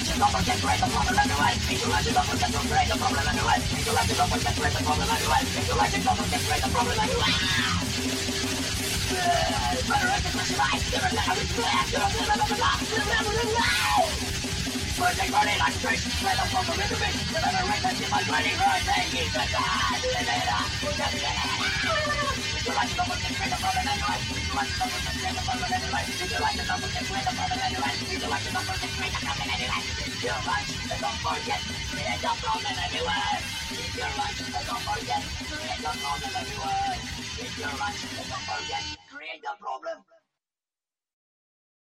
Interactions always can create the problem and the right. Interactions always can create the problem and the right. Interactions always can create the problem and the right. Interactions always can create the problem and the right. Burning, burning, like trees, let the fuck of it to me. The better rate that's in my grinding, rising, he's a god, live it up, we'll just get it out. It's the life of the fucking freedom, brother, that's right. It's the life of the fucking freedom, brother, that's right. your mind, and don't forget, create your problem everywhere. Keep your mind, and don't forget, create your problem everywhere. Keep your mind, and don't forget, create your problem.